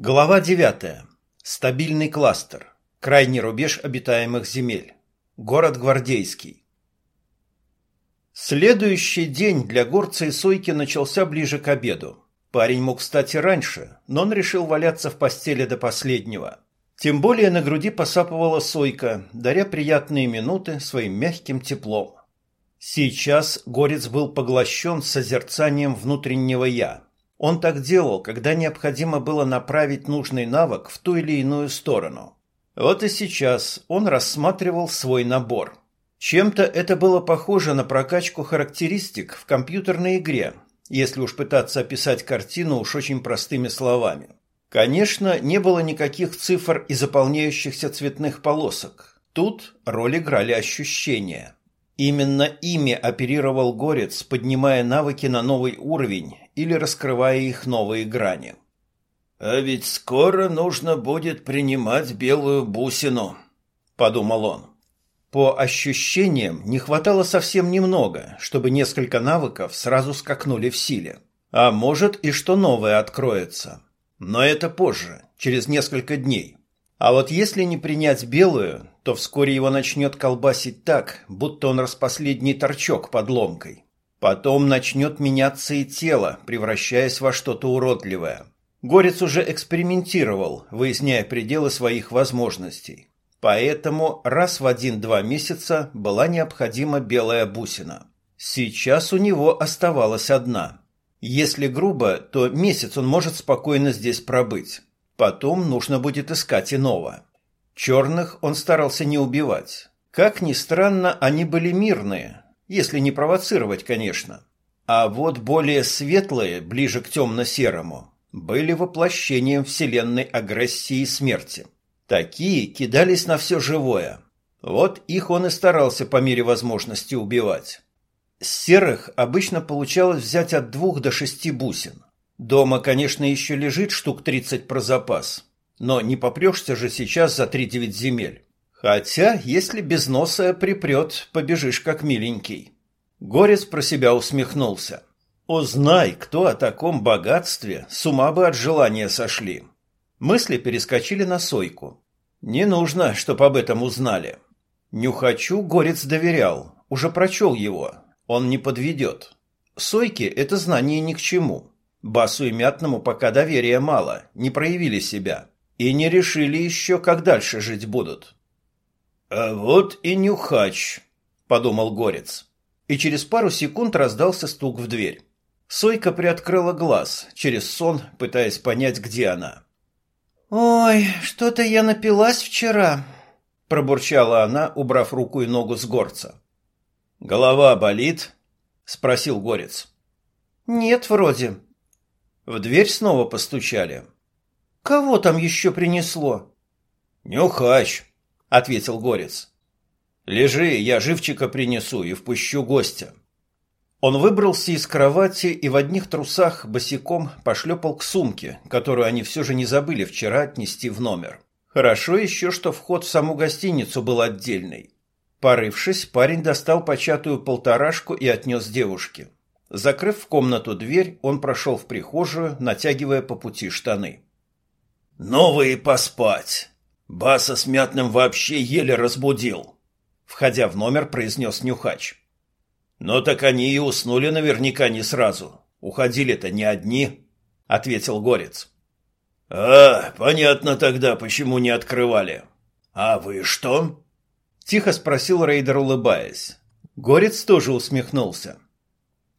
Глава 9. Стабильный кластер. Крайний рубеж обитаемых земель. Город Гвардейский. Следующий день для горца и Сойки начался ближе к обеду. Парень мог встать и раньше, но он решил валяться в постели до последнего. Тем более на груди посапывала Сойка, даря приятные минуты своим мягким теплом. Сейчас горец был поглощен созерцанием внутреннего «я», он так делал, когда необходимо было направить нужный навык в ту или иную сторону. Вот и сейчас он рассматривал свой набор. Чем-то это было похоже на прокачку характеристик в компьютерной игре, если уж пытаться описать картину уж очень простыми словами. Конечно, не было никаких цифр и заполняющихся цветных полосок. Тут роль играли ощущения. Именно ими оперировал Горец, поднимая навыки на новый уровень или раскрывая их новые грани. «А ведь скоро нужно будет принимать белую бусину», — подумал он. По ощущениям, не хватало совсем немного, чтобы несколько навыков сразу скакнули в силе. А может и что новое откроется. Но это позже, через несколько дней. А вот если не принять белую, то вскоре его начнет колбасить так, будто он распоследний торчок под ломкой. Потом начнет меняться и тело, превращаясь во что-то уродливое. Горец уже экспериментировал, выясняя пределы своих возможностей. Поэтому раз в один-два месяца была необходима белая бусина. Сейчас у него оставалась одна. Если грубо, то месяц он может спокойно здесь пробыть. Потом нужно будет искать иного. Черных он старался не убивать. Как ни странно, они были мирные, если не провоцировать, конечно. А вот более светлые, ближе к темно-серому, были воплощением вселенной агрессии и смерти. Такие кидались на все живое. Вот их он и старался по мере возможности убивать. С серых обычно получалось взять от двух до шести бусин. Дома, конечно, еще лежит штук тридцать про запас, но не попрешься же сейчас за три девять земель. Хотя, если без носа припрет, побежишь как миленький. Горец про себя усмехнулся. Узнай, кто о таком богатстве, с ума бы от желания сошли. Мысли перескочили на Сойку. Не нужно, чтоб об этом узнали. Нюхачу Горец доверял, уже прочел его. Он не подведет. Сойке это знание ни к чему. Басу и Мятному пока доверия мало, не проявили себя. И не решили еще, как дальше жить будут. «А вот и Нюхач», — подумал Горец. И через пару секунд раздался стук в дверь. Сойка приоткрыла глаз, через сон, пытаясь понять, где она. «Ой, что-то я напилась вчера», — пробурчала она, убрав руку и ногу с горца. «Голова болит?» — спросил горец. «Нет, вроде». В дверь снова постучали. «Кого там еще принесло?» «Нюхач», — ответил Горец. «Лежи, я живчика принесу и впущу гостя». Он выбрался из кровати и в одних трусах босиком пошлепал к сумке, которую они все же не забыли вчера отнести в номер. Хорошо еще, что вход в саму гостиницу был отдельный. Порывшись, парень достал початую полторашку и отнес девушке. Закрыв в комнату дверь, он прошел в прихожую, натягивая по пути штаны. «Новые поспать!» Баса с мятным вообще еле разбудил. Входя в номер, произнес Нюхач. «Но так они и уснули наверняка не сразу. Уходили-то не одни», — ответил Горец. «А, понятно тогда, почему не открывали. А вы что?» Тихо спросил Рейдер, улыбаясь. Горец тоже усмехнулся.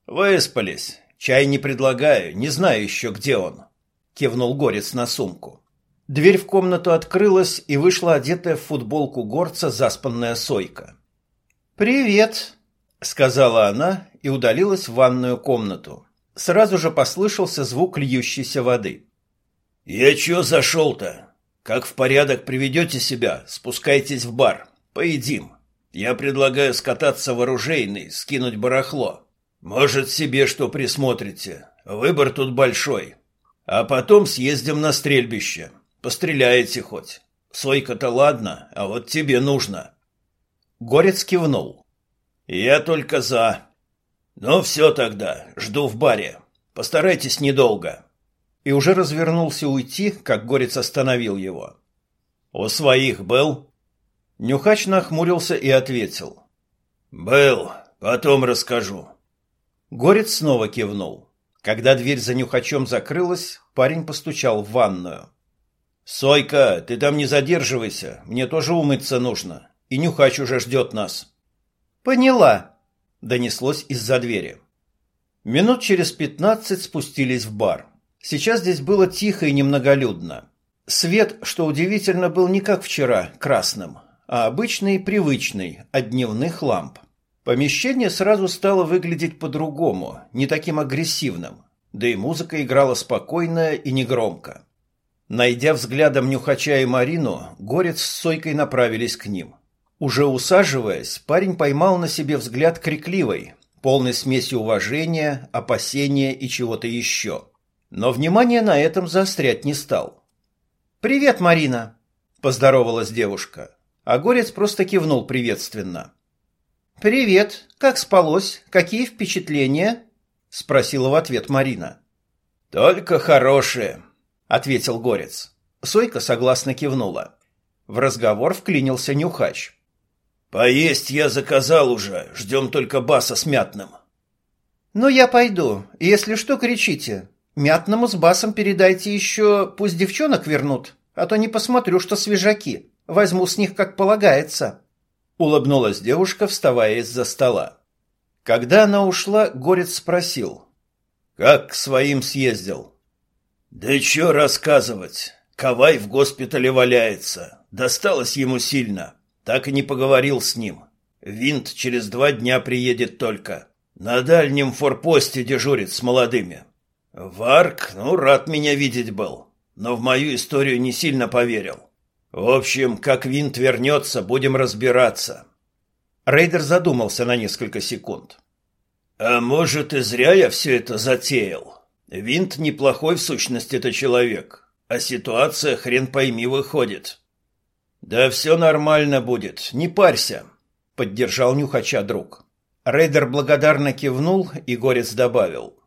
«Выспались. Чай не предлагаю, не знаю еще, где он», — кивнул Горец на сумку. Дверь в комнату открылась, и вышла одетая в футболку горца заспанная Сойка. «Привет», — сказала она и удалилась в ванную комнату. Сразу же послышался звук льющейся воды. «Я чё зашел-то? Как в порядок приведете себя, спускайтесь в бар. Поедим. Я предлагаю скататься в оружейный, скинуть барахло. Может, себе что присмотрите. Выбор тут большой. А потом съездим на стрельбище. Постреляете хоть. Сойка-то ладно, а вот тебе нужно. Горец кивнул. Я только за. Ну все тогда, жду в баре. Постарайтесь недолго. и уже развернулся уйти, как горец остановил его. «У своих был?» Нюхач нахмурился и ответил. «Был, потом расскажу». Горец снова кивнул. Когда дверь за нюхачом закрылась, парень постучал в ванную. «Сойка, ты там не задерживайся, мне тоже умыться нужно, и нюхач уже ждет нас». «Поняла», — донеслось из-за двери. Минут через пятнадцать спустились в бар. Сейчас здесь было тихо и немноголюдно. Свет, что удивительно, был не как вчера, красным, а обычный и привычный, от дневных ламп. Помещение сразу стало выглядеть по-другому, не таким агрессивным, да и музыка играла спокойно и негромко. Найдя взглядом Нюхача и Марину, Горец с Сойкой направились к ним. Уже усаживаясь, парень поймал на себе взгляд крикливой, полной смеси уважения, опасения и чего-то еще. Но внимание на этом заострять не стал. «Привет, Марина!» – поздоровалась девушка, а Горец просто кивнул приветственно. «Привет! Как спалось? Какие впечатления?» – спросила в ответ Марина. «Только хорошие», – ответил Горец. Сойка согласно кивнула. В разговор вклинился Нюхач. «Поесть я заказал уже, ждем только баса с мятным». «Ну, я пойду. Если что, кричите. Мятному с басом передайте еще, пусть девчонок вернут, а то не посмотрю, что свежаки. Возьму с них, как полагается». Улыбнулась девушка, вставая из-за стола. Когда она ушла, Горец спросил. «Как к своим съездил?» «Да чё рассказывать. Кавай в госпитале валяется. Досталось ему сильно». Так и не поговорил с ним. Винт через два дня приедет только. На дальнем форпосте дежурит с молодыми. Варк, ну, рад меня видеть был, но в мою историю не сильно поверил. В общем, как Винт вернется, будем разбираться. Рейдер задумался на несколько секунд. А может, и зря я все это затеял. Винт неплохой в сущности это человек, а ситуация хрен пойми выходит. «Да все нормально будет, не парься», — поддержал нюхача друг. Рейдер благодарно кивнул, и Горец добавил.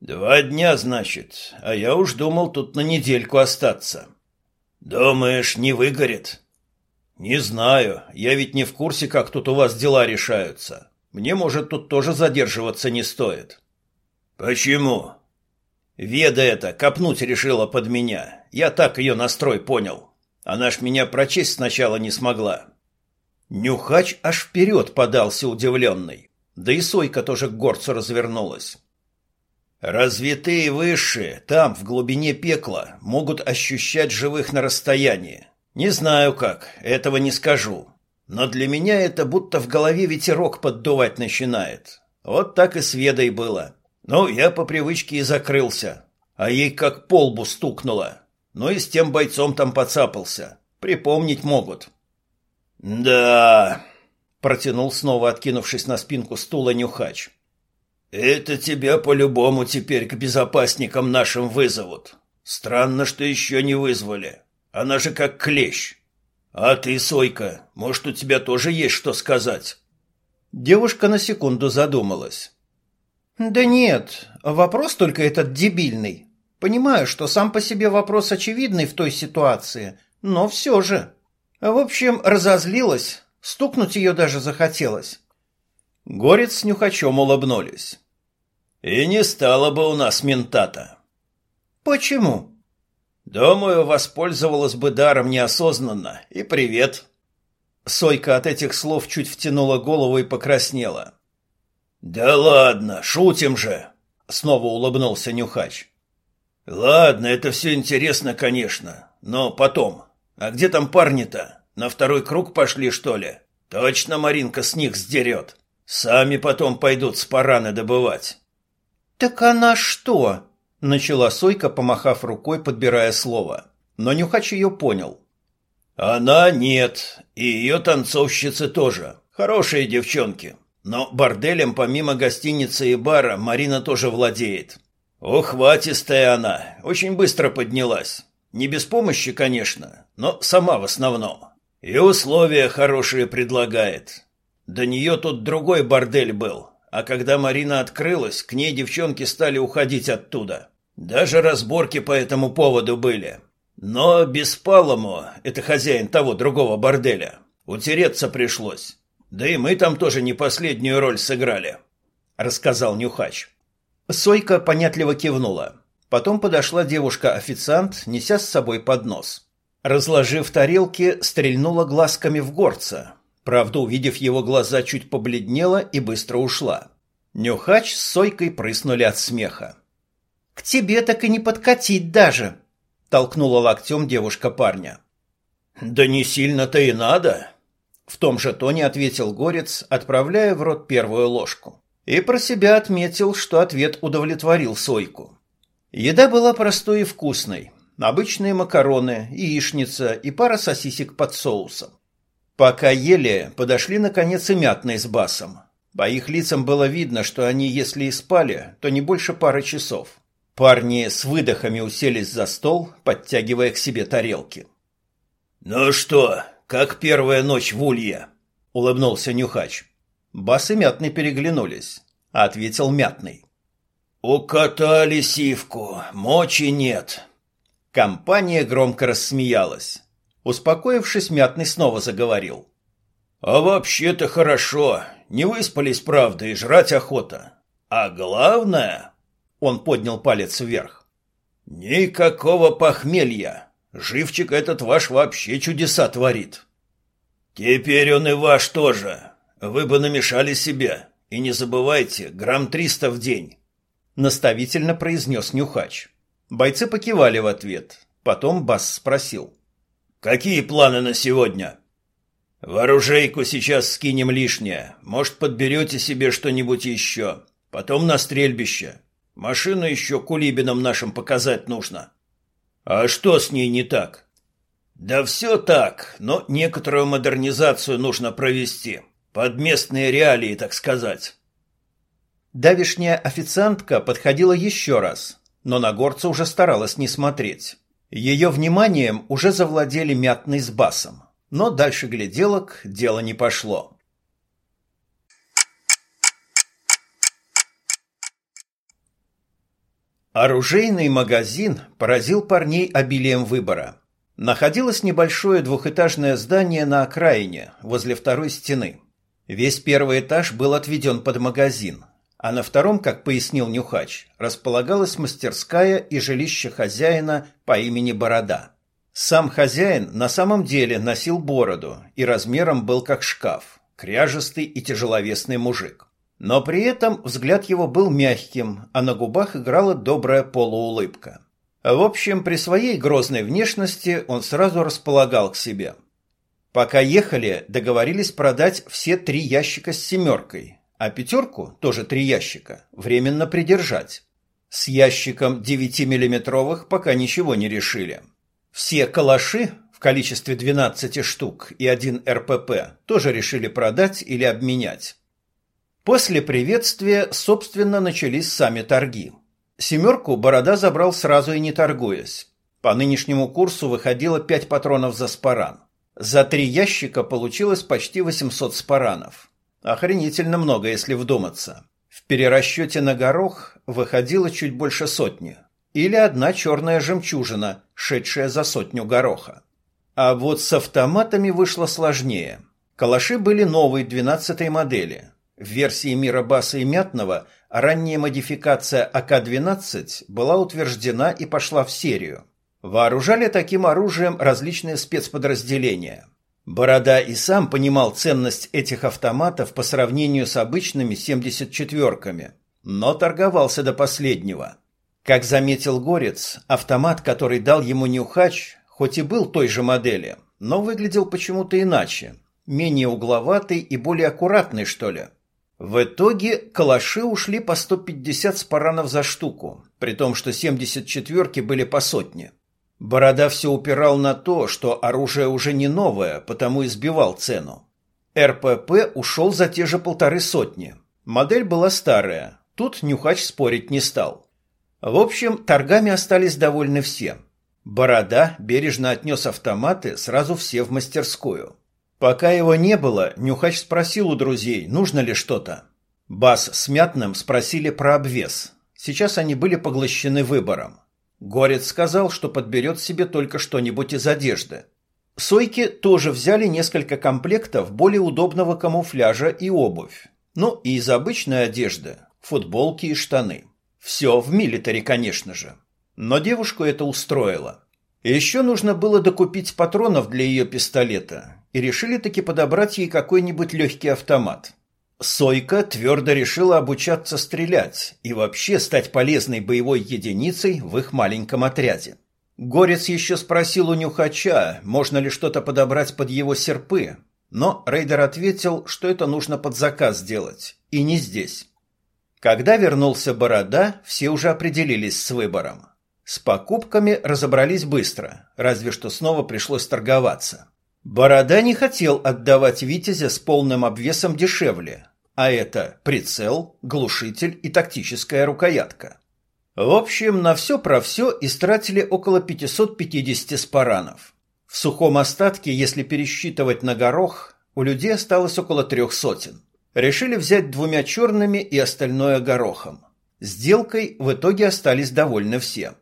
«Два дня, значит, а я уж думал тут на недельку остаться». «Думаешь, не выгорит?» «Не знаю, я ведь не в курсе, как тут у вас дела решаются. Мне, может, тут тоже задерживаться не стоит». «Почему?» «Веда это, копнуть решила под меня. Я так ее настрой понял. Она ж меня прочесть сначала не смогла. Нюхач аж вперед подался удивленный. Да и Сойка тоже к горцу развернулась. Развитые высшие, там, в глубине пекла, могут ощущать живых на расстоянии. Не знаю как, этого не скажу. Но для меня это будто в голове ветерок поддувать начинает. Вот так и с Ведой было. Ну, я по привычке и закрылся. А ей как полбу стукнуло. Ну и с тем бойцом там поцапался. Припомнить могут. Да, протянул снова, откинувшись на спинку стула Нюхач. Это тебя по-любому теперь к безопасникам нашим вызовут. Странно, что еще не вызвали. Она же как клещ. А ты, Сойка, может, у тебя тоже есть что сказать? Девушка на секунду задумалась. Да нет, вопрос только этот дебильный. Понимаю, что сам по себе вопрос очевидный в той ситуации, но все же. В общем, разозлилась, стукнуть ее даже захотелось. Горец с Нюхачом улыбнулись. «И не стало бы у нас ментата». «Почему?» «Думаю, воспользовалась бы даром неосознанно. И привет». Сойка от этих слов чуть втянула голову и покраснела. «Да ладно, шутим же!» — снова улыбнулся Нюхач. Ладно, это все интересно, конечно, но потом. А где там парни-то? На второй круг пошли, что ли? Точно Маринка с них сдерет. Сами потом пойдут спараны добывать. Так она что? Начала Сойка, помахав рукой, подбирая слово. Но Нюхач ее понял. Она нет, и ее танцовщицы тоже. Хорошие девчонки. Но борделем помимо гостиницы и бара Марина тоже владеет. Ухватистая она, очень быстро поднялась. Не без помощи, конечно, но сама в основном. И условия хорошие предлагает. До нее тут другой бордель был, а когда Марина открылась, к ней девчонки стали уходить оттуда. Даже разборки по этому поводу были. Но Беспалому, это хозяин того другого борделя, утереться пришлось. Да и мы там тоже не последнюю роль сыграли», — рассказал Нюхач. Сойка понятливо кивнула. Потом подошла девушка-официант, неся с собой поднос. Разложив тарелки, стрельнула глазками в горца. Правда, увидев его глаза, чуть побледнела и быстро ушла. Нюхач с Сойкой прыснули от смеха. «К тебе так и не подкатить даже!» — толкнула локтем девушка парня. «Да не сильно-то и надо!» В том же тоне ответил Горец, отправляя в рот первую ложку. И про себя отметил, что ответ удовлетворил Сойку. Еда была простой и вкусной. Обычные макароны, яичница и пара сосисек под соусом. Пока ели, подошли наконец и мятные с басом. По их лицам было видно, что они, если и спали, то не больше пары часов. Парни с выдохами уселись за стол, подтягивая к себе тарелки. «Ну что, как первая ночь в Улье?» — улыбнулся Нюхач. Бас Мятный переглянулись. Ответил Мятный. «Укатали сивку, мочи нет». Компания громко рассмеялась. Успокоившись, Мятный снова заговорил. «А вообще-то хорошо. Не выспались, правда, и жрать охота. А главное...» Он поднял палец вверх. «Никакого похмелья. Живчик этот ваш вообще чудеса творит». «Теперь он и ваш тоже. Вы бы намешали себе. И не забывайте, грамм триста в день», — наставительно произнес Нюхач. Бойцы покивали в ответ. Потом Бас спросил. «Какие планы на сегодня?» «В оружейку сейчас скинем лишнее. Может, подберете себе что-нибудь еще. Потом на стрельбище. Машину еще кулибинам нашим показать нужно. А что с ней не так? Да все так, но некоторую модернизацию нужно провести. Под местные реалии, так сказать. Давишняя официантка подходила еще раз, но на горца уже старалась не смотреть. Ее вниманием уже завладели мятный с басом, но дальше гляделок дело не пошло. Оружейный магазин поразил парней обилием выбора. Находилось небольшое двухэтажное здание на окраине, возле второй стены. Весь первый этаж был отведен под магазин, а на втором, как пояснил Нюхач, располагалась мастерская и жилище хозяина по имени Борода. Сам хозяин на самом деле носил бороду и размером был как шкаф, кряжестый и тяжеловесный мужик. Но при этом взгляд его был мягким, а на губах играла добрая полуулыбка. В общем, при своей грозной внешности он сразу располагал к себе. Пока ехали, договорились продать все три ящика с семеркой, а пятерку, тоже три ящика, временно придержать. С ящиком 9-миллиметровых пока ничего не решили. Все калаши в количестве 12 штук и один РПП тоже решили продать или обменять. После приветствия, собственно, начались сами торги. Семерку Борода забрал сразу и не торгуясь. По нынешнему курсу выходило 5 патронов за спаран. За три ящика получилось почти 800 спаранов. Охренительно много, если вдуматься. В перерасчете на горох выходило чуть больше сотни. Или одна черная жемчужина, шедшая за сотню гороха. А вот с автоматами вышло сложнее. Калаши были новые 12 модели – в версии мира Баса и Мятного ранняя модификация АК-12 была утверждена и пошла в серию. Вооружали таким оружием различные спецподразделения. Борода и сам понимал ценность этих автоматов по сравнению с обычными 74-ками, но торговался до последнего. Как заметил Горец, автомат, который дал ему Нюхач, хоть и был той же модели, но выглядел почему-то иначе, менее угловатый и более аккуратный, что ли. В итоге калаши ушли по 150 спаранов за штуку, при том, что 74-ки были по сотне. Борода все упирал на то, что оружие уже не новое, потому и сбивал цену. РПП ушел за те же полторы сотни. Модель была старая, тут Нюхач спорить не стал. В общем, торгами остались довольны все. Борода бережно отнес автоматы сразу все в мастерскую. Пока его не было, Нюхач спросил у друзей, нужно ли что-то. Бас с Мятным спросили про обвес. Сейчас они были поглощены выбором. Горец сказал, что подберет себе только что-нибудь из одежды. Сойки тоже взяли несколько комплектов более удобного камуфляжа и обувь. Ну и из обычной одежды – футболки и штаны. Все в милитаре, конечно же. Но девушку это устроило. Еще нужно было докупить патронов для ее пистолета, и решили таки подобрать ей какой-нибудь легкий автомат. Сойка твердо решила обучаться стрелять и вообще стать полезной боевой единицей в их маленьком отряде. Горец еще спросил у нюхача, можно ли что-то подобрать под его серпы, но Рейдер ответил, что это нужно под заказ делать, и не здесь. Когда вернулся Борода, все уже определились с выбором. С покупками разобрались быстро, разве что снова пришлось торговаться. Борода не хотел отдавать Витязя с полным обвесом дешевле, а это прицел, глушитель и тактическая рукоятка. В общем, на все про все истратили около 550 спаранов. В сухом остатке, если пересчитывать на горох, у людей осталось около трех сотен. Решили взять двумя черными и остальное горохом. Сделкой в итоге остались довольны все.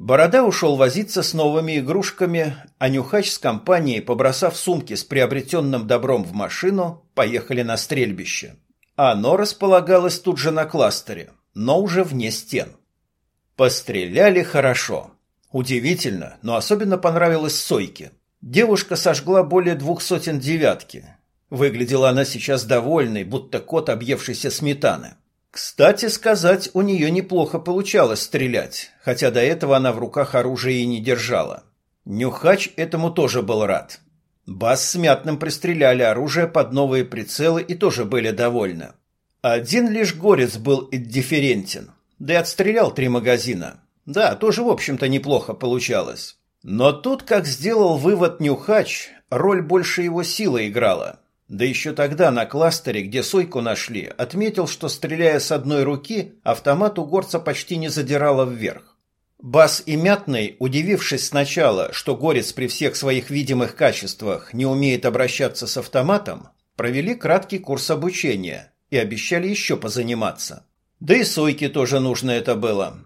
Борода ушел возиться с новыми игрушками, а Нюхач с компанией, побросав сумки с приобретенным добром в машину, поехали на стрельбище. Оно располагалось тут же на кластере, но уже вне стен. Постреляли хорошо. Удивительно, но особенно понравилось Сойке. Девушка сожгла более двух сотен девятки. Выглядела она сейчас довольной, будто кот, объевшийся сметаны. Кстати сказать, у нее неплохо получалось стрелять, хотя до этого она в руках оружие и не держала. Нюхач этому тоже был рад. Бас с Мятным пристреляли оружие под новые прицелы и тоже были довольны. Один лишь Горец был индифферентен да и отстрелял три магазина. Да, тоже, в общем-то, неплохо получалось. Но тут, как сделал вывод Нюхач, роль больше его силы играла. Да еще тогда на кластере, где Сойку нашли, отметил, что, стреляя с одной руки, автомат у горца почти не задирало вверх. Бас и Мятный, удивившись сначала, что Горец при всех своих видимых качествах не умеет обращаться с автоматом, провели краткий курс обучения и обещали еще позаниматься. Да и Сойке тоже нужно это было.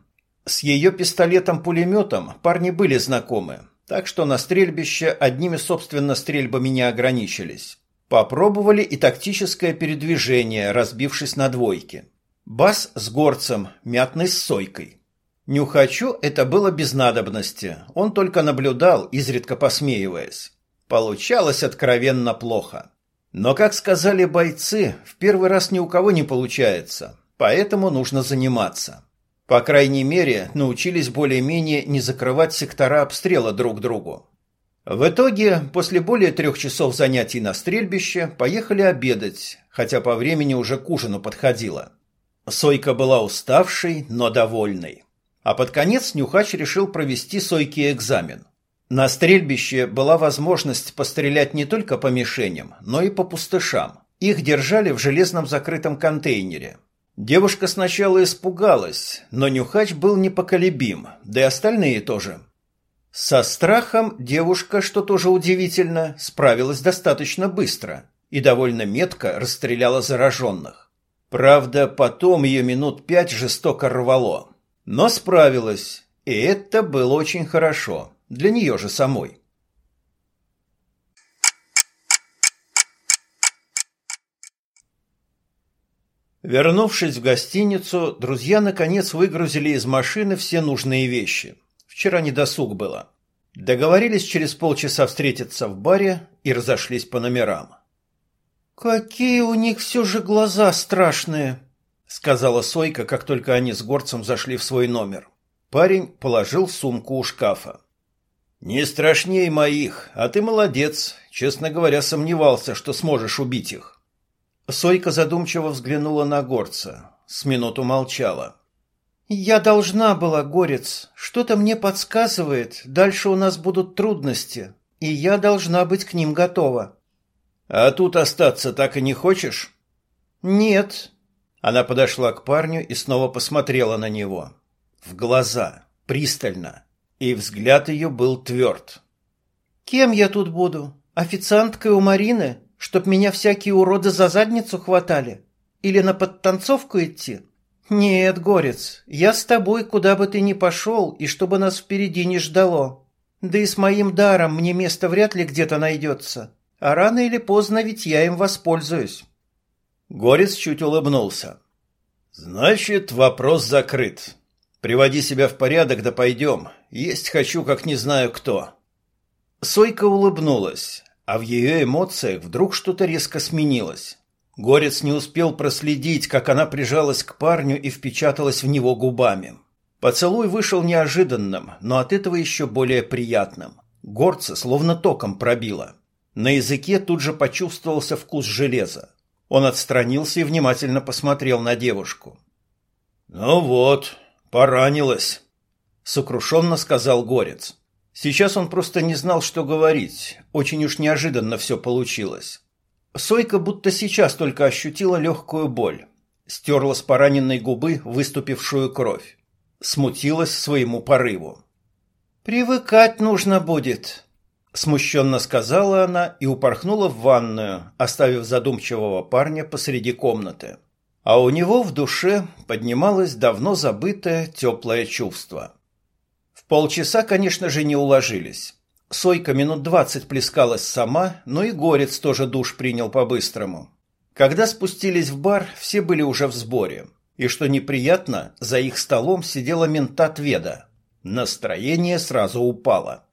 С ее пистолетом-пулеметом парни были знакомы, так что на стрельбище одними, собственно, стрельбами не ограничились. Попробовали и тактическое передвижение, разбившись на двойки. Бас с горцем, мятный с сойкой. Нюхачу это было без надобности, он только наблюдал, изредка посмеиваясь. Получалось откровенно плохо. Но, как сказали бойцы, в первый раз ни у кого не получается, Поэтому нужно заниматься. По крайней мере, научились более-менее не закрывать сектора обстрела друг другу. В итоге, после более трех часов занятий на стрельбище, поехали обедать, хотя по времени уже к ужину подходило. Сойка была уставшей, но довольной. А под конец Нюхач решил провести Сойке экзамен. На стрельбище была возможность пострелять не только по мишеням, но и по пустышам. Их держали в железном закрытом контейнере. Девушка сначала испугалась, но Нюхач был непоколебим, да и остальные тоже. Со страхом девушка, что тоже удивительно, справилась достаточно быстро и довольно метко расстреляла зараженных. Правда, потом ее минут пять жестоко рвало. Но справилась, и это было очень хорошо, для нее же самой. Вернувшись в гостиницу, друзья наконец выгрузили из машины все нужные вещи. Вчера не досуг было. Договорились через полчаса встретиться в баре и разошлись по номерам. «Какие у них все же глаза страшные!» — сказала Сойка, как только они с горцем зашли в свой номер. Парень положил сумку у шкафа. «Не страшней моих, а ты молодец. Честно говоря, сомневался, что сможешь убить их». Сойка задумчиво взглянула на горца, с минуту молчала. «Я должна была, горец. Что-то мне подсказывает, дальше у нас будут трудности, и я должна быть к ним готова». «А тут остаться так и не хочешь?» «Нет». Она подошла к парню и снова посмотрела на него. В глаза, пристально, и взгляд ее был тверд. «Кем я тут буду? Официанткой у Марины?» Чтоб меня всякие уроды за задницу хватали? Или на подтанцовку идти? Нет, Горец, я с тобой, куда бы ты ни пошел, и чтобы нас впереди не ждало. Да и с моим даром мне место вряд ли где-то найдется. А рано или поздно ведь я им воспользуюсь. Горец чуть улыбнулся. Значит, вопрос закрыт. Приводи себя в порядок, да пойдем. Есть хочу, как не знаю кто. Сойка улыбнулась, а в ее эмоциях вдруг что-то резко сменилось. Горец не успел проследить, как она прижалась к парню и впечаталась в него губами. Поцелуй вышел неожиданным, но от этого еще более приятным. Горца словно током пробило. На языке тут же почувствовался вкус железа. Он отстранился и внимательно посмотрел на девушку. «Ну вот, поранилась», — сокрушенно сказал Горец. Сейчас он просто не знал, что говорить. Очень уж неожиданно все получилось. Сойка будто сейчас только ощутила легкую боль. Стерла с пораненной губы выступившую кровь. Смутилась своему порыву. «Привыкать нужно будет», — смущенно сказала она и упорхнула в ванную, оставив задумчивого парня посреди комнаты. А у него в душе поднималось давно забытое теплое чувство. В полчаса, конечно же, не уложились. Сойка минут двадцать плескалась сама, но и Горец тоже душ принял по-быстрому. Когда спустились в бар, все были уже в сборе. И что неприятно, за их столом сидела ментат Веда. Настроение сразу упало.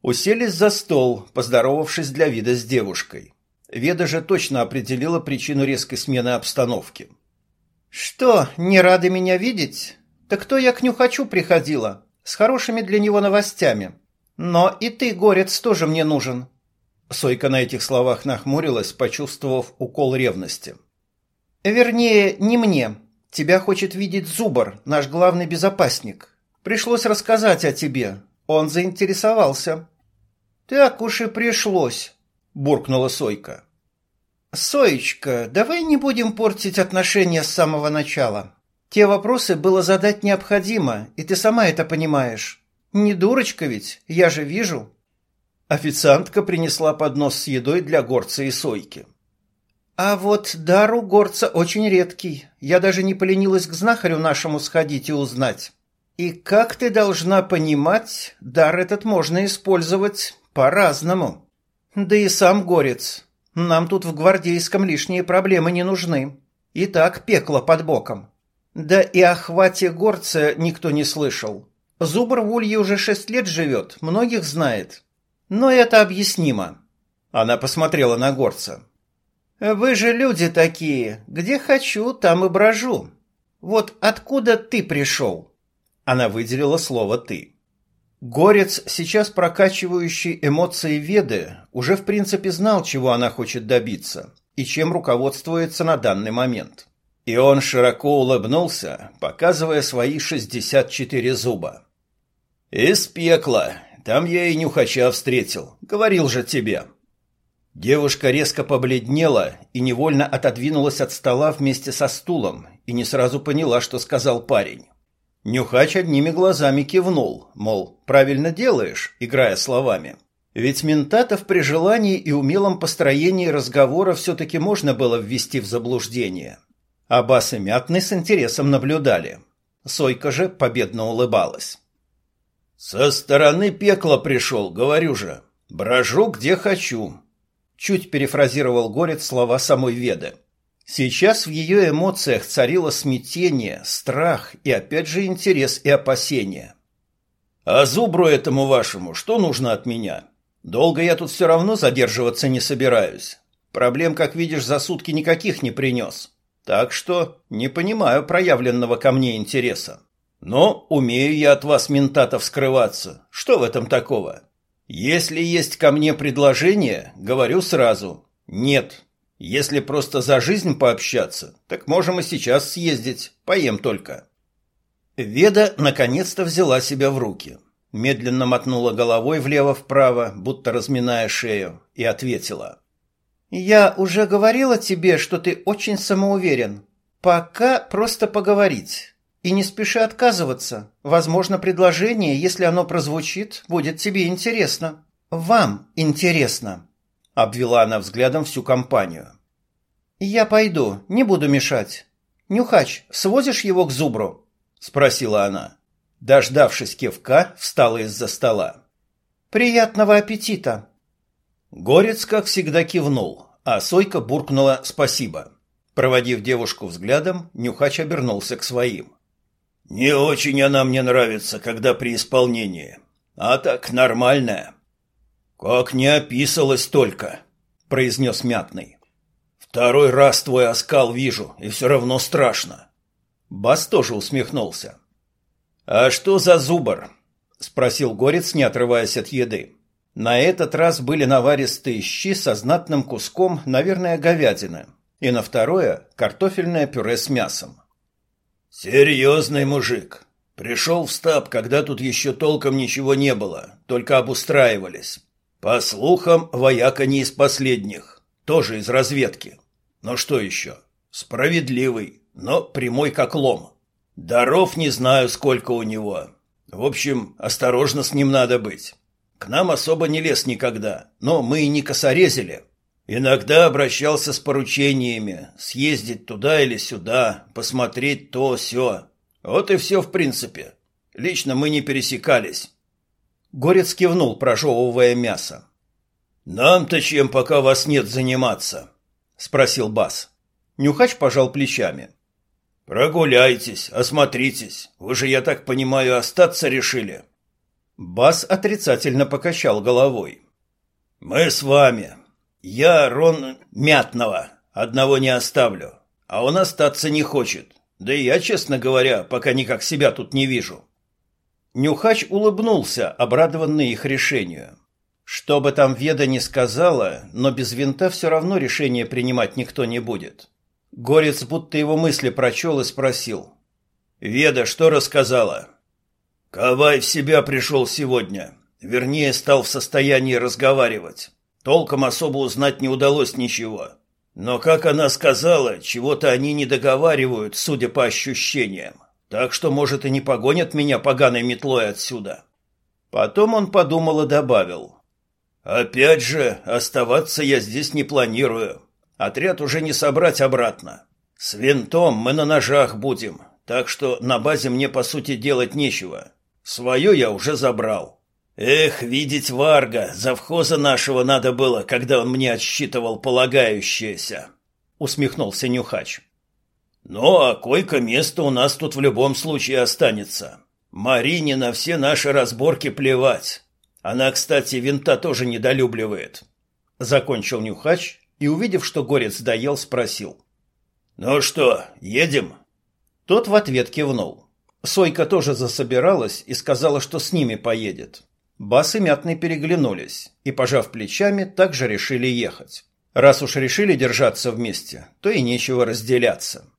Уселись за стол, поздоровавшись для вида с девушкой. Веда же точно определила причину резкой смены обстановки. «Что, не рады меня видеть? Так кто я к нюхачу приходила? С хорошими для него новостями. Но и ты, горец, тоже мне нужен. Сойка на этих словах нахмурилась, почувствовав укол ревности. Вернее, не мне. Тебя хочет видеть Зубар, наш главный безопасник. Пришлось рассказать о тебе. Он заинтересовался. Так уж и пришлось, буркнула Сойка. Соечка, давай не будем портить отношения с самого начала. Те вопросы было задать необходимо, и ты сама это понимаешь. Не дурочка ведь, я же вижу. Официантка принесла поднос с едой для горца и сойки. А вот дар у горца очень редкий. Я даже не поленилась к знахарю нашему сходить и узнать. И как ты должна понимать, дар этот можно использовать по-разному. Да и сам горец. Нам тут в гвардейском лишние проблемы не нужны. И так пекло под боком. Да и о хвате горца никто не слышал. Зубр в Улье уже шесть лет живет, многих знает. Но это объяснимо. Она посмотрела на горца. Вы же люди такие. Где хочу, там и брожу. Вот откуда ты пришел?» Она выделила слово «ты». Горец, сейчас прокачивающий эмоции Веды, уже в принципе знал, чего она хочет добиться и чем руководствуется на данный момент. И он широко улыбнулся, показывая свои 64 зуба. «Из пекла. Там я и нюхача встретил. Говорил же тебе». Девушка резко побледнела и невольно отодвинулась от стола вместе со стулом и не сразу поняла, что сказал парень. Нюхач одними глазами кивнул, мол, правильно делаешь, играя словами. Ведь ментатов при желании и умелом построении разговора все-таки можно было ввести в заблуждение. Аббас и Мятный с интересом наблюдали. Сойка же победно улыбалась. «Со стороны пекла пришел, говорю же. Брожу, где хочу», — чуть перефразировал Горец слова самой Веды. Сейчас в ее эмоциях царило смятение, страх и опять же интерес и опасение. «А зубру этому вашему что нужно от меня? Долго я тут все равно задерживаться не собираюсь. Проблем, как видишь, за сутки никаких не принес. Так что не понимаю проявленного ко мне интереса». Но умею я от вас, ментатов, скрываться. Что в этом такого? Если есть ко мне предложение, говорю сразу. Нет. Если просто за жизнь пообщаться, так можем и сейчас съездить. Поем только. Веда наконец-то взяла себя в руки. Медленно мотнула головой влево-вправо, будто разминая шею, и ответила. «Я уже говорила тебе, что ты очень самоуверен. Пока просто поговорить. И не спеши отказываться. Возможно, предложение, если оно прозвучит, будет тебе интересно. Вам интересно. Обвела она взглядом всю компанию. Я пойду, не буду мешать. «Нюхач, свозишь его к зубру?» — спросила она. Дождавшись кивка, встала из-за стола. «Приятного аппетита!» Горец, как всегда, кивнул, а Сойка буркнула «спасибо». Проводив девушку взглядом, Нюхач обернулся к своим. «Не очень она мне нравится, когда при исполнении. А так нормальная». «Как не описалась только», — произнес Мятный. «Второй раз твой оскал вижу, и все равно страшно». Бас тоже усмехнулся. «А что за зубр?» — спросил Горец, не отрываясь от еды. На этот раз были наваристые щи со знатным куском, наверное, говядины, и на второе – картофельное пюре с мясом. «Серьезный мужик. Пришел в стаб, когда тут еще толком ничего не было, только обустраивались. По слухам, вояка не из последних, тоже из разведки. Но что еще? Справедливый, но прямой как лом. Даров не знаю, сколько у него. В общем, осторожно с ним надо быть. К нам особо не лез никогда, но мы и не косорезили. Иногда обращался с поручениями, съездить туда или сюда, посмотреть то все. Вот и все в принципе. Лично мы не пересекались. Горец кивнул, прожевывая мясо. «Нам-то чем, пока вас нет, заниматься?» — спросил Бас. Нюхач пожал плечами. «Прогуляйтесь, осмотритесь. Вы же, я так понимаю, остаться решили?» Бас отрицательно покачал головой. «Мы с вами. Я Рон Мятного. Одного не оставлю. А он остаться не хочет. Да и я, честно говоря, пока никак себя тут не вижу». Нюхач улыбнулся, обрадованный их решению. Что бы там Веда ни сказала, но без винта все равно решение принимать никто не будет. Горец будто его мысли прочел и спросил. «Веда, что рассказала?» «Кавай в себя пришел сегодня. Вернее, стал в состоянии разговаривать. Толком особо узнать не удалось ничего. Но, как она сказала, чего-то они не договаривают, судя по ощущениям. Так что, может, и не погонят меня поганой метлой отсюда». Потом он подумал и добавил. «Опять же, оставаться я здесь не планирую. Отряд уже не собрать обратно. С винтом мы на ножах будем, так что на базе мне, по сути, делать нечего. Свое я уже забрал. Эх, видеть Варга, завхоза нашего надо было, когда он мне отсчитывал полагающееся. Усмехнулся Нюхач. Ну, а койко-место у нас тут в любом случае останется. Марине на все наши разборки плевать. Она, кстати, винта тоже недолюбливает. Закончил Нюхач и, увидев, что горец доел, спросил. «Ну что, едем?» Тот в ответ кивнул. Сойка тоже засобиралась и сказала, что с ними поедет. Бас и Мятный переглянулись и, пожав плечами, также решили ехать. Раз уж решили держаться вместе, то и нечего разделяться.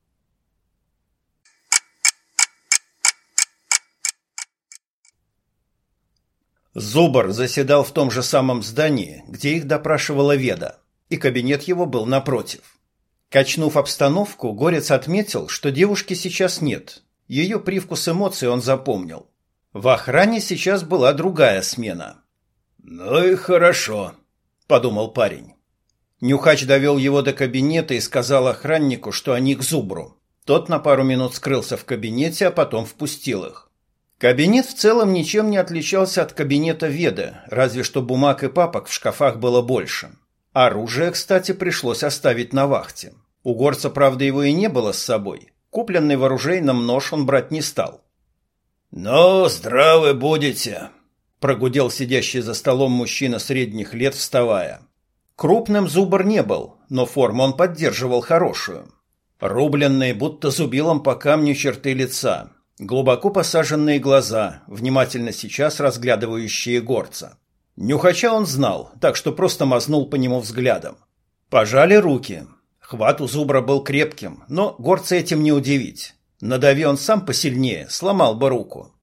Зубар заседал в том же самом здании, где их допрашивала Веда, и кабинет его был напротив. Качнув обстановку, Горец отметил, что девушки сейчас нет. Ее привкус эмоций он запомнил. В охране сейчас была другая смена. «Ну и хорошо», — подумал парень. Нюхач довел его до кабинета и сказал охраннику, что они к Зубру. Тот на пару минут скрылся в кабинете, а потом впустил их. Кабинет в целом ничем не отличался от кабинета Веда, разве что бумаг и папок в шкафах было больше. Оружие, кстати, пришлось оставить на вахте. У горца, правда, его и не было с собой. Купленный в оружейном нож он брать не стал. «Ну, здравы будете», — прогудел сидящий за столом мужчина средних лет, вставая. Крупным зубр не был, но форму он поддерживал хорошую. Рубленные, будто зубилом по камню черты лица, Глубоко посаженные глаза, внимательно сейчас разглядывающие горца. Нюхача он знал, так что просто мазнул по нему взглядом. Пожали руки. Хват у зубра был крепким, но горца этим не удивить. Надави он сам посильнее, сломал бы руку.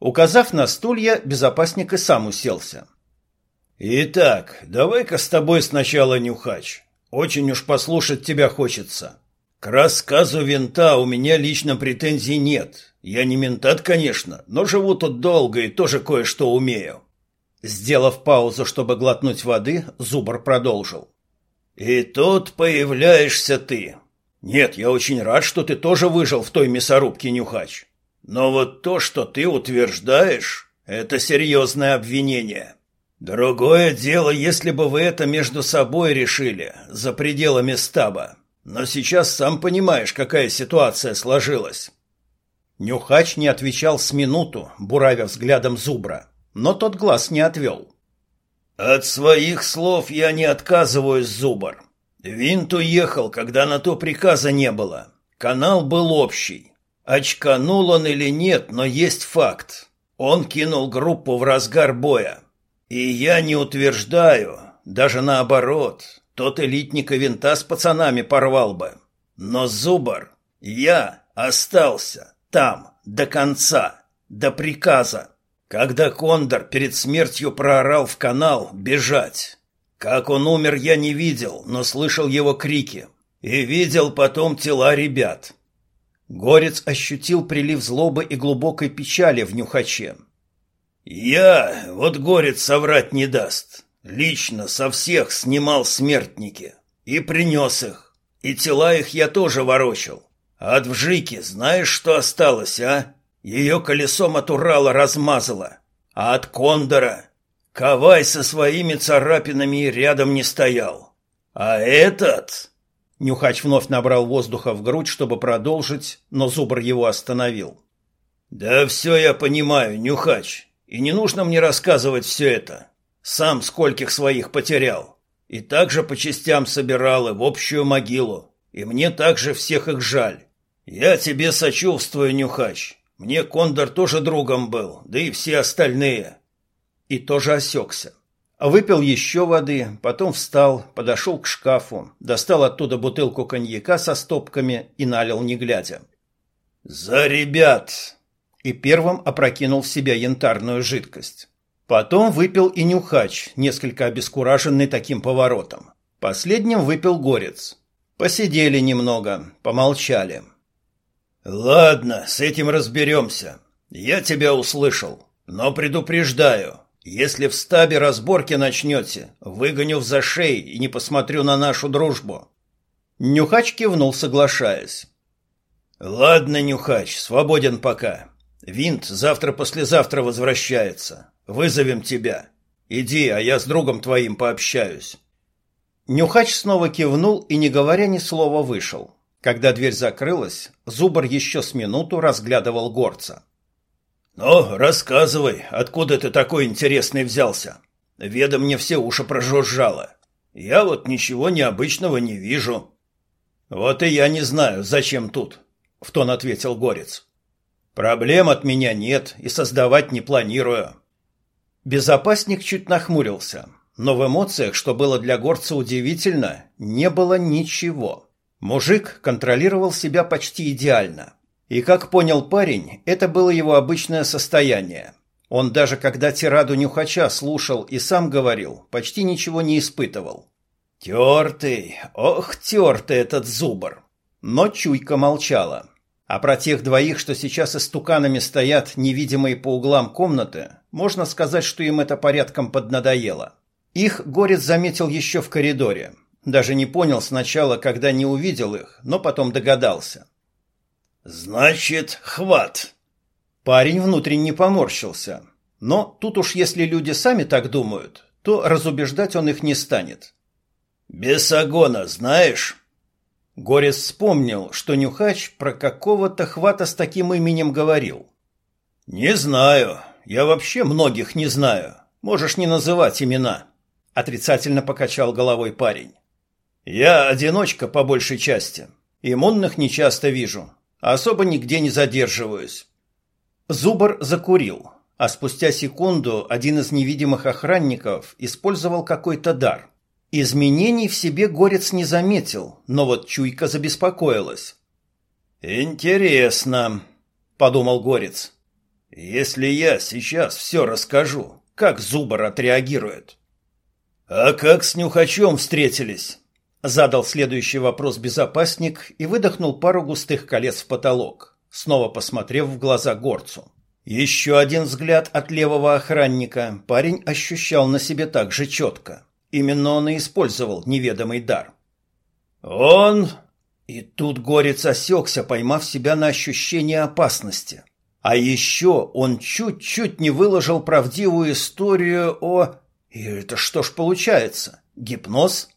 Указав на стулья, безопасник и сам уселся. «Итак, давай-ка с тобой сначала, Нюхач. Очень уж послушать тебя хочется. К рассказу винта у меня лично претензий нет. Я не ментат, конечно, но живу тут долго и тоже кое-что умею. Сделав паузу, чтобы глотнуть воды, Зубр продолжил. И тут появляешься ты. Нет, я очень рад, что ты тоже выжил в той мясорубке, Нюхач. Но вот то, что ты утверждаешь, это серьезное обвинение. Другое дело, если бы вы это между собой решили, за пределами стаба. Но сейчас сам понимаешь, какая ситуация сложилась. Нюхач не отвечал с минуту, буравя взглядом зубра, но тот глаз не отвел. «От своих слов я не отказываюсь, зубр. Винт уехал, когда на то приказа не было. Канал был общий. Очканул он или нет, но есть факт. Он кинул группу в разгар боя. И я не утверждаю, даже наоборот, тот элитника винта с пацанами порвал бы. Но Зубар, я остался там до конца, до приказа. Когда Кондор перед смертью проорал в канал бежать. Как он умер, я не видел, но слышал его крики. И видел потом тела ребят. Горец ощутил прилив злобы и глубокой печали в нюхаче. Я, вот горец соврать не даст. Лично со всех снимал смертники и принес их. И тела их я тоже ворочил. А от вжики знаешь, что осталось, а? Ее колесом от Урала размазало. А от Кондора Кавай со своими царапинами рядом не стоял. А этот... Нюхач вновь набрал воздуха в грудь, чтобы продолжить, но Зубр его остановил. «Да все я понимаю, Нюхач, и не нужно мне рассказывать все это. Сам скольких своих потерял. И также по частям собирал и в общую могилу. И мне также всех их жаль. Я тебе сочувствую, Нюхач. Мне Кондор тоже другом был, да и все остальные. И тоже осекся. Выпил еще воды, потом встал, подошел к шкафу, достал оттуда бутылку коньяка со стопками и налил, не глядя. «За ребят!» И первым опрокинул в себя янтарную жидкость. Потом выпил и нюхач, несколько обескураженный таким поворотом. Последним выпил горец. Посидели немного, помолчали. «Ладно, с этим разберемся. Я тебя услышал. Но предупреждаю, если в стабе разборки начнете, выгоню в зашей и не посмотрю на нашу дружбу». Нюхач кивнул, соглашаясь. «Ладно, Нюхач, свободен пока. Винт завтра-послезавтра возвращается. Вызовем тебя. Иди, а я с другом твоим пообщаюсь». Нюхач снова кивнул и, не говоря ни слова, вышел. Когда дверь закрылась, Зубр еще с минуту разглядывал горца. «Ну, рассказывай, откуда ты такой интересный взялся? Веда мне все уши прожужжало. Я вот ничего необычного не вижу». «Вот и я не знаю, зачем тут», — в тон ответил Горец. «Проблем от меня нет и создавать не планирую». Безопасник чуть нахмурился, но в эмоциях, что было для горца удивительно, не было ничего. Мужик контролировал себя почти идеально. И, как понял парень, это было его обычное состояние. Он даже когда тираду нюхача слушал и сам говорил, почти ничего не испытывал. Тертый, ох, тертый этот зубр. Но чуйка молчала. А про тех двоих, что сейчас истуканами стоят, невидимые по углам комнаты, можно сказать, что им это порядком поднадоело. Их Горец заметил еще в коридоре. Даже не понял сначала, когда не увидел их, но потом догадался. «Значит, хват!» Парень внутренне поморщился. Но тут уж если люди сами так думают, то разубеждать он их не станет. «Бесогона знаешь?» Горец вспомнил, что Нюхач про какого-то хвата с таким именем говорил. «Не знаю. Я вообще многих не знаю. Можешь не называть имена», — отрицательно покачал головой парень. Я одиночка по большей части. Иммунных не часто вижу. Особо нигде не задерживаюсь. Зубр закурил, а спустя секунду один из невидимых охранников использовал какой-то дар. Изменений в себе горец не заметил, но вот чуйка забеспокоилась. «Интересно», — подумал горец. «Если я сейчас все расскажу, как Зубр отреагирует?» «А как с Нюхачом встретились?» Задал следующий вопрос безопасник и выдохнул пару густых колец в потолок, снова посмотрев в глаза горцу. Еще один взгляд от левого охранника парень ощущал на себе так же четко. Именно он и использовал неведомый дар. «Он...» И тут Горец осекся, поймав себя на ощущение опасности. А еще он чуть-чуть не выложил правдивую историю о... И это что ж получается? Гипноз?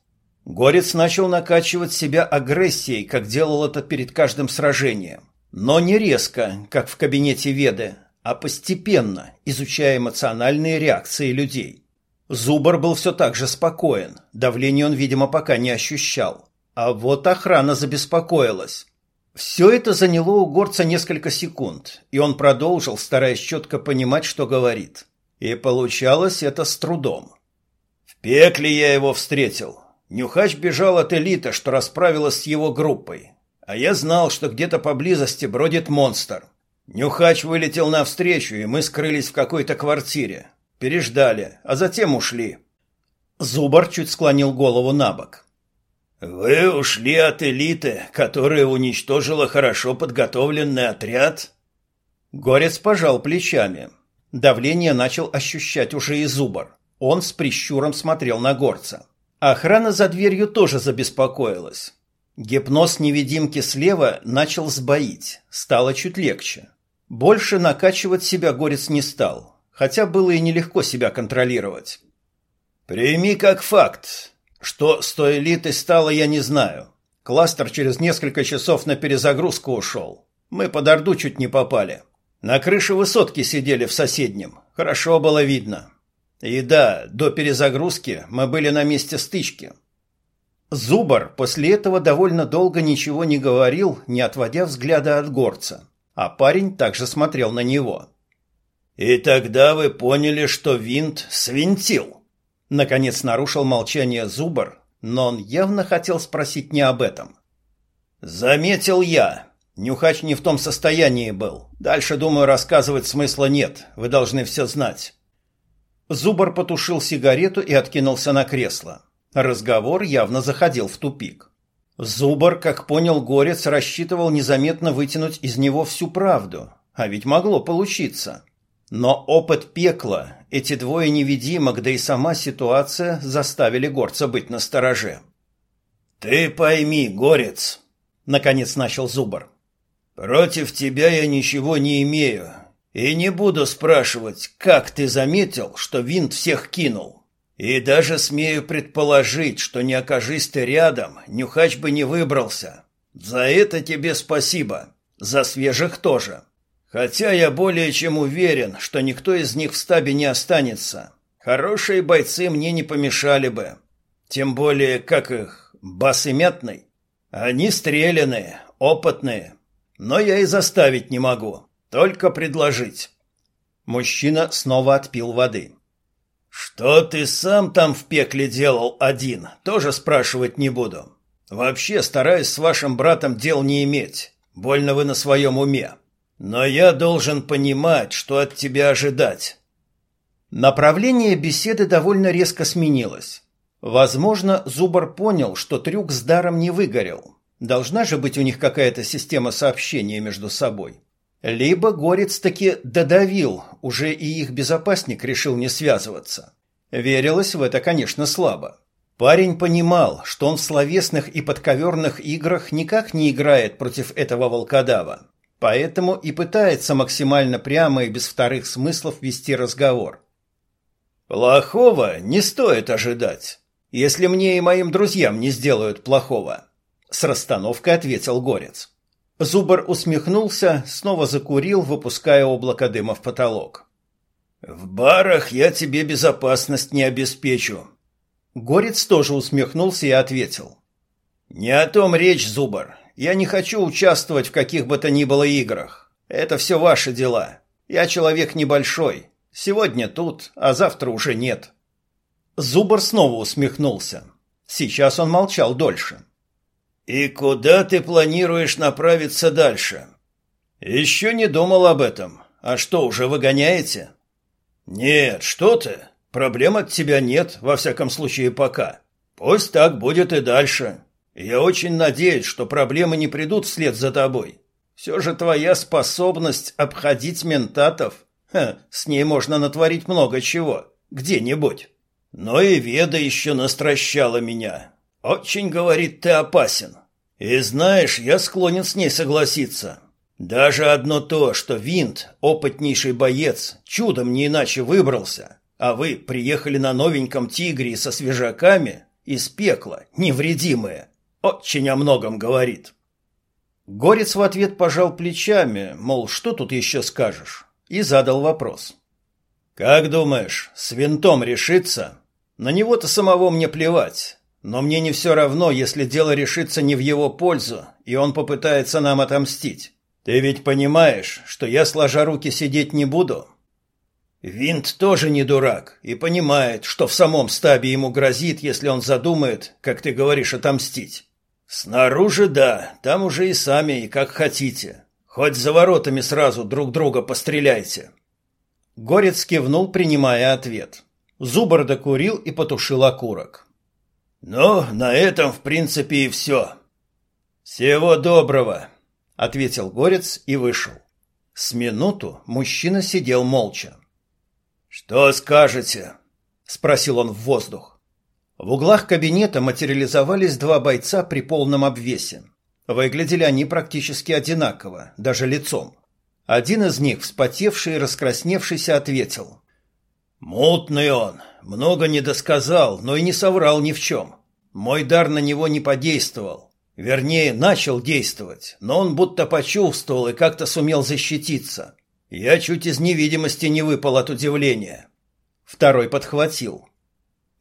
Горец начал накачивать себя агрессией, как делал это перед каждым сражением. Но не резко, как в кабинете Веды, а постепенно, изучая эмоциональные реакции людей. Зубар был все так же спокоен, давление он, видимо, пока не ощущал. А вот охрана забеспокоилась. Все это заняло у горца несколько секунд, и он продолжил, стараясь четко понимать, что говорит. И получалось это с трудом. В пекле я его встретил. Нюхач бежал от элиты, что расправилась с его группой. А я знал, что где-то поблизости бродит монстр. Нюхач вылетел навстречу, и мы скрылись в какой-то квартире. Переждали, а затем ушли. Зубар чуть склонил голову на бок. «Вы ушли от элиты, которая уничтожила хорошо подготовленный отряд?» Горец пожал плечами. Давление начал ощущать уже и Зубар. Он с прищуром смотрел на горца. Охрана за дверью тоже забеспокоилась. Гипноз невидимки слева начал сбоить, стало чуть легче. Больше накачивать себя горец не стал, хотя было и нелегко себя контролировать. «Прими как факт. Что с той элитой стало, я не знаю. Кластер через несколько часов на перезагрузку ушел. Мы под Орду чуть не попали. На крыше высотки сидели в соседнем. Хорошо было видно. И да, до перезагрузки мы были на месте стычки. Зубар после этого довольно долго ничего не говорил, не отводя взгляда от горца, а парень также смотрел на него. «И тогда вы поняли, что винт свинтил?» Наконец нарушил молчание Зубар, но он явно хотел спросить не об этом. «Заметил я. Нюхач не в том состоянии был. Дальше, думаю, рассказывать смысла нет. Вы должны все знать». Зубар потушил сигарету и откинулся на кресло. Разговор явно заходил в тупик. Зубар, как понял Горец, рассчитывал незаметно вытянуть из него всю правду, а ведь могло получиться. Но опыт пекла, эти двое невидимок, да и сама ситуация заставили Горца быть настороже. «Ты пойми, Горец», — наконец начал Зубар, — «против тебя я ничего не имею, и не буду спрашивать, как ты заметил, что винт всех кинул. И даже смею предположить, что не окажись ты рядом, Нюхач бы не выбрался. За это тебе спасибо. За свежих тоже. Хотя я более чем уверен, что никто из них в стабе не останется. Хорошие бойцы мне не помешали бы. Тем более, как их, бас мятный. Они стреляные, опытные. Но я и заставить не могу. Только предложить. Мужчина снова отпил воды. «Что ты сам там в пекле делал один, тоже спрашивать не буду. Вообще стараюсь с вашим братом дел не иметь. Больно вы на своем уме. Но я должен понимать, что от тебя ожидать». Направление беседы довольно резко сменилось. Возможно, Зубар понял, что трюк с даром не выгорел. Должна же быть у них какая-то система сообщения между собой. Либо Горец таки додавил, уже и их безопасник решил не связываться. Верилось в это, конечно, слабо. Парень понимал, что он в словесных и подковерных играх никак не играет против этого волкодава, поэтому и пытается максимально прямо и без вторых смыслов вести разговор. «Плохого не стоит ожидать, если мне и моим друзьям не сделают плохого», — с расстановкой ответил Горец. Зубар усмехнулся, снова закурил, выпуская облако дыма в потолок. «В барах я тебе безопасность не обеспечу». Горец тоже усмехнулся и ответил. «Не о том речь, Зубар. Я не хочу участвовать в каких бы то ни было играх. Это все ваши дела. Я человек небольшой. Сегодня тут, а завтра уже нет». Зубар снова усмехнулся. Сейчас он молчал дольше. «И куда ты планируешь направиться дальше?» «Еще не думал об этом. А что, уже выгоняете?» «Нет, что ты. Проблем от тебя нет, во всяком случае пока. Пусть так будет и дальше. Я очень надеюсь, что проблемы не придут вслед за тобой. Все же твоя способность обходить ментатов, ха, с ней можно натворить много чего, где-нибудь. Но и Веда еще настращала меня. Очень, говорит, ты опасен. И знаешь, я склонен с ней согласиться. Даже одно то, что Винт, опытнейший боец, чудом не иначе выбрался, а вы приехали на новеньком тигре со свежаками из пекла, невредимые, очень о многом говорит. Горец в ответ пожал плечами, мол, что тут еще скажешь, и задал вопрос. «Как думаешь, с винтом решится? На него-то самого мне плевать, но мне не все равно, если дело решится не в его пользу, и он попытается нам отомстить. Ты ведь понимаешь, что я сложа руки сидеть не буду?» Винт тоже не дурак и понимает, что в самом стабе ему грозит, если он задумает, как ты говоришь, отомстить. Снаружи да, там уже и сами, и как хотите. Хоть за воротами сразу друг друга постреляйте. Горец кивнул, принимая ответ. Зубр докурил и потушил окурок. Ну, на этом, в принципе, и все. Всего доброго, ответил Горец и вышел. С минуту мужчина сидел молча. Что скажете? спросил он в воздух. В углах кабинета материализовались два бойца при полном обвесе. Выглядели они практически одинаково, даже лицом. Один из них, вспотевший и раскрасневшийся, ответил. «Мутный он. Много не досказал, но и не соврал ни в чем. Мой дар на него не подействовал. Вернее, начал действовать, но он будто почувствовал и как-то сумел защититься. Я чуть из невидимости не выпал от удивления». Второй подхватил.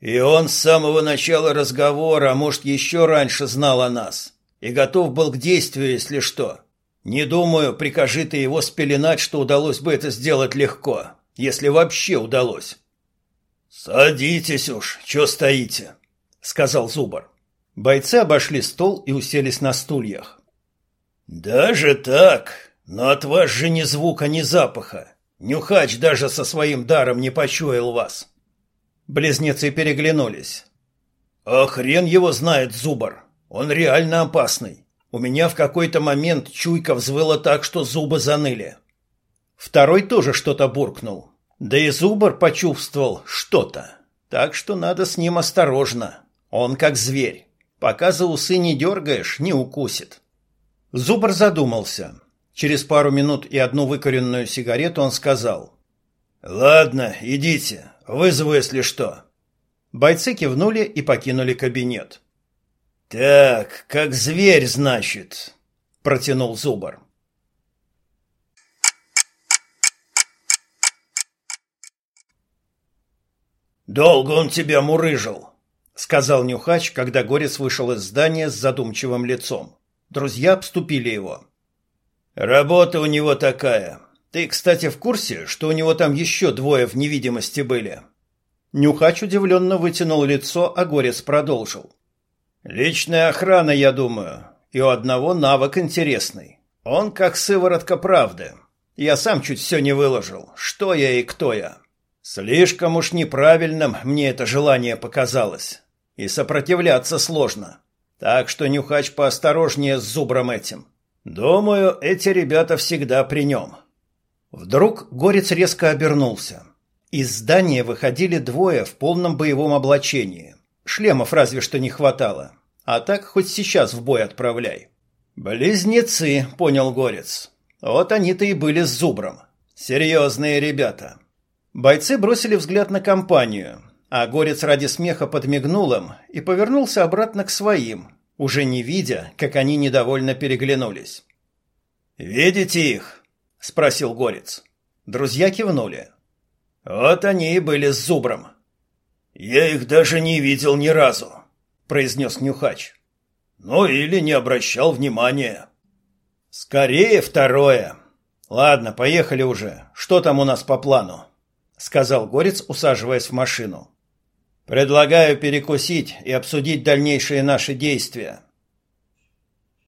И он с самого начала разговора, а может, еще раньше знал о нас и готов был к действию, если что. Не думаю, прикажи ты его спеленать, что удалось бы это сделать легко, если вообще удалось. Садитесь уж, что стоите, сказал Зубар. Бойцы обошли стол и уселись на стульях. Даже так, но от вас же ни звука, ни запаха. Нюхач даже со своим даром не почуял вас. Близнецы переглянулись. «А хрен его знает, Зубар. Он реально опасный. У меня в какой-то момент чуйка взвыла так, что зубы заныли». Второй тоже что-то буркнул. Да и Зубар почувствовал что-то. Так что надо с ним осторожно. Он как зверь. Пока за усы не дергаешь, не укусит. Зубар задумался. Через пару минут и одну выкоренную сигарету он сказал. «Ладно, идите. Вызову, если что. Бойцы кивнули и покинули кабинет. Так, как зверь, значит, протянул Зубар. Долго он тебя мурыжил, сказал Нюхач, когда Горец вышел из здания с задумчивым лицом. Друзья обступили его. Работа у него такая. Ты, кстати, в курсе, что у него там еще двое в невидимости были? Нюхач удивленно вытянул лицо, а Горец продолжил. Личная охрана, я думаю, и у одного навык интересный. Он как сыворотка правды. Я сам чуть все не выложил, что я и кто я. Слишком уж неправильным мне это желание показалось. И сопротивляться сложно. Так что Нюхач поосторожнее с зубром этим. Думаю, эти ребята всегда при нем. — Вдруг Горец резко обернулся. Из здания выходили двое в полном боевом облачении. Шлемов разве что не хватало. А так хоть сейчас в бой отправляй. «Близнецы», — понял Горец. «Вот они-то и были с Зубром. Серьезные ребята». Бойцы бросили взгляд на компанию, а Горец ради смеха подмигнул им и повернулся обратно к своим, уже не видя, как они недовольно переглянулись. «Видите их?» — спросил Горец. Друзья кивнули. «Вот они и были с зубром». «Я их даже не видел ни разу», — произнес Нюхач. «Ну или не обращал внимания». «Скорее второе. Ладно, поехали уже. Что там у нас по плану?» — сказал Горец, усаживаясь в машину. «Предлагаю перекусить и обсудить дальнейшие наши действия».